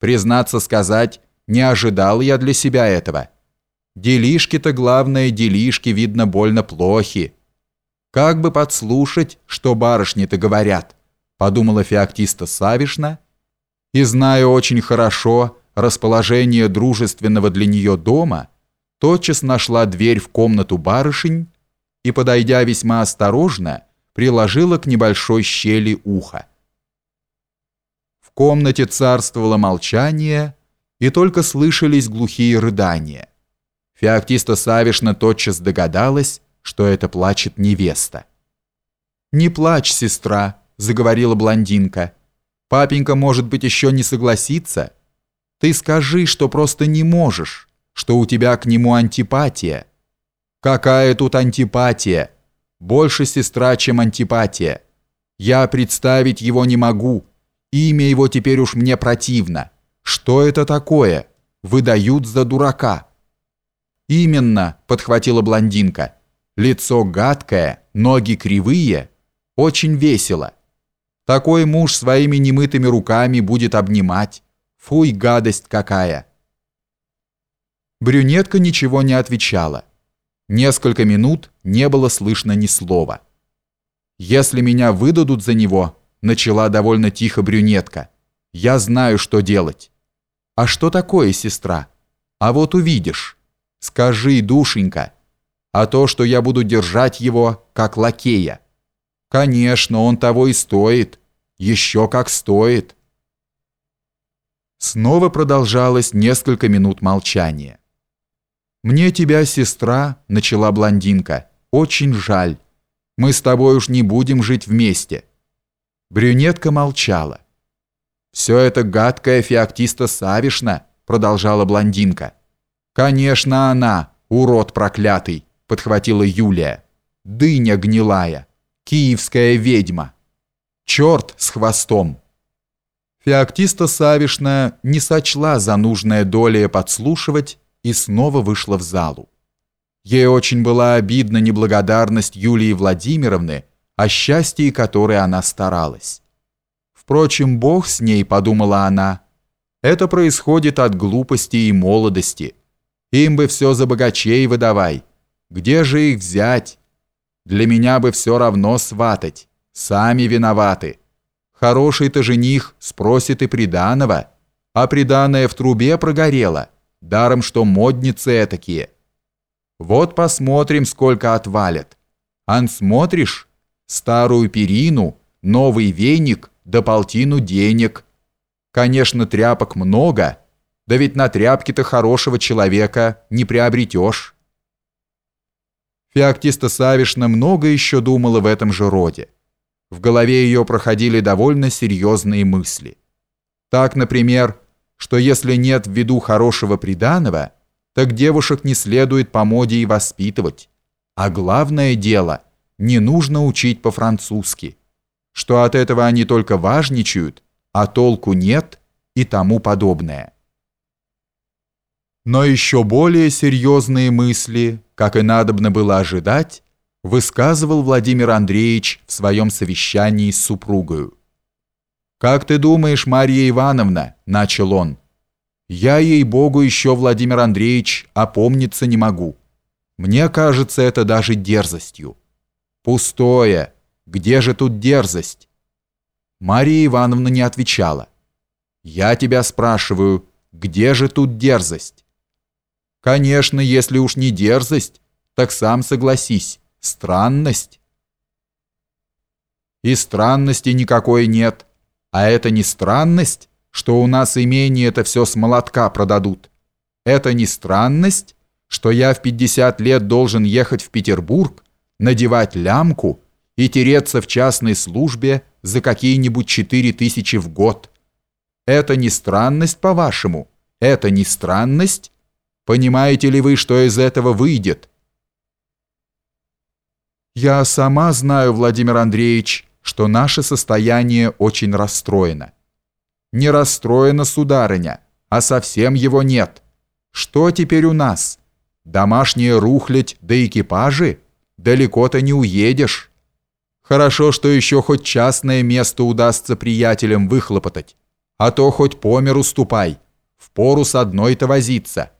Признаться сказать, не ожидал я для себя этого. Делишки-то, главное, делишки, видно, больно плохи. Как бы подслушать, что барышни-то говорят, подумала Феоктиста Савишна, и, зная очень хорошо расположение дружественного для нее дома, тотчас нашла дверь в комнату барышень и, подойдя весьма осторожно, приложила к небольшой щели ухо. В комнате царствовало молчание, и только слышались глухие рыдания. Феоктиста Савишна тотчас догадалась, что это плачет невеста. «Не плачь, сестра», — заговорила блондинка. «Папенька, может быть, еще не согласится. Ты скажи, что просто не можешь, что у тебя к нему антипатия». «Какая тут антипатия? Больше сестра, чем антипатия. Я представить его не могу. Имя его теперь уж мне противно. Что это такое? Выдают за дурака». «Именно», — подхватила блондинка. «Лицо гадкое, ноги кривые. Очень весело. Такой муж своими немытыми руками будет обнимать. Фуй, гадость какая!» Брюнетка ничего не отвечала. Несколько минут не было слышно ни слова. «Если меня выдадут за него», — начала довольно тихо брюнетка, — «я знаю, что делать». «А что такое, сестра? А вот увидишь». Скажи, душенька, а то, что я буду держать его как лакея. Конечно, он того и стоит. Еще как стоит. Снова продолжалось несколько минут молчания. «Мне тебя, сестра», — начала блондинка, — «очень жаль. Мы с тобой уж не будем жить вместе». Брюнетка молчала. «Все это гадкая феоктиста Савишна», — продолжала блондинка. «Конечно она, урод проклятый», — подхватила Юлия. «Дыня гнилая, киевская ведьма. Черт с хвостом». Феоктиста Савишна не сочла за нужное долее подслушивать и снова вышла в залу. Ей очень была обидна неблагодарность Юлии Владимировны, о счастье которой она старалась. Впрочем, Бог с ней, подумала она, это происходит от глупости и молодости – им бы все за богачей выдавай. Где же их взять? Для меня бы все равно сватать. Сами виноваты. Хороший-то жених спросит и приданого, а приданое в трубе прогорело, даром что модницы этакие. Вот посмотрим, сколько отвалят. Ан смотришь? Старую перину, новый веник да полтину денег. Конечно, тряпок много, да ведь на тряпке-то хорошего человека не приобретешь. Феоктиста Савишна много еще думала в этом же роде. В голове ее проходили довольно серьезные мысли. Так, например, что если нет в виду хорошего приданого, так девушек не следует по моде и воспитывать. А главное дело, не нужно учить по-французски, что от этого они только важничают, а толку нет и тому подобное. Но еще более серьезные мысли, как и надобно было ожидать, высказывал Владимир Андреевич в своем совещании с супругою. «Как ты думаешь, Марья Ивановна?» – начал он. «Я, ей-богу, еще, Владимир Андреевич, опомниться не могу. Мне кажется это даже дерзостью». «Пустое! Где же тут дерзость?» Марья Ивановна не отвечала. «Я тебя спрашиваю, где же тут дерзость?» Конечно, если уж не дерзость, так сам согласись, странность. И странности никакой нет. А это не странность, что у нас имение это все с молотка продадут. Это не странность, что я в 50 лет должен ехать в Петербург, надевать лямку и тереться в частной службе за какие-нибудь 4 тысячи в год. Это не странность, по-вашему? Это не странность? Понимаете ли вы, что из этого выйдет? Я сама знаю, Владимир Андреевич, что наше состояние очень расстроено. Не расстроено, сударыня, а совсем его нет. Что теперь у нас? Домашняя рухлядь да экипажи? Далеко-то не уедешь. Хорошо, что еще хоть частное место удастся приятелям выхлопотать. А то хоть по миру ступай, в пору с одной-то возиться».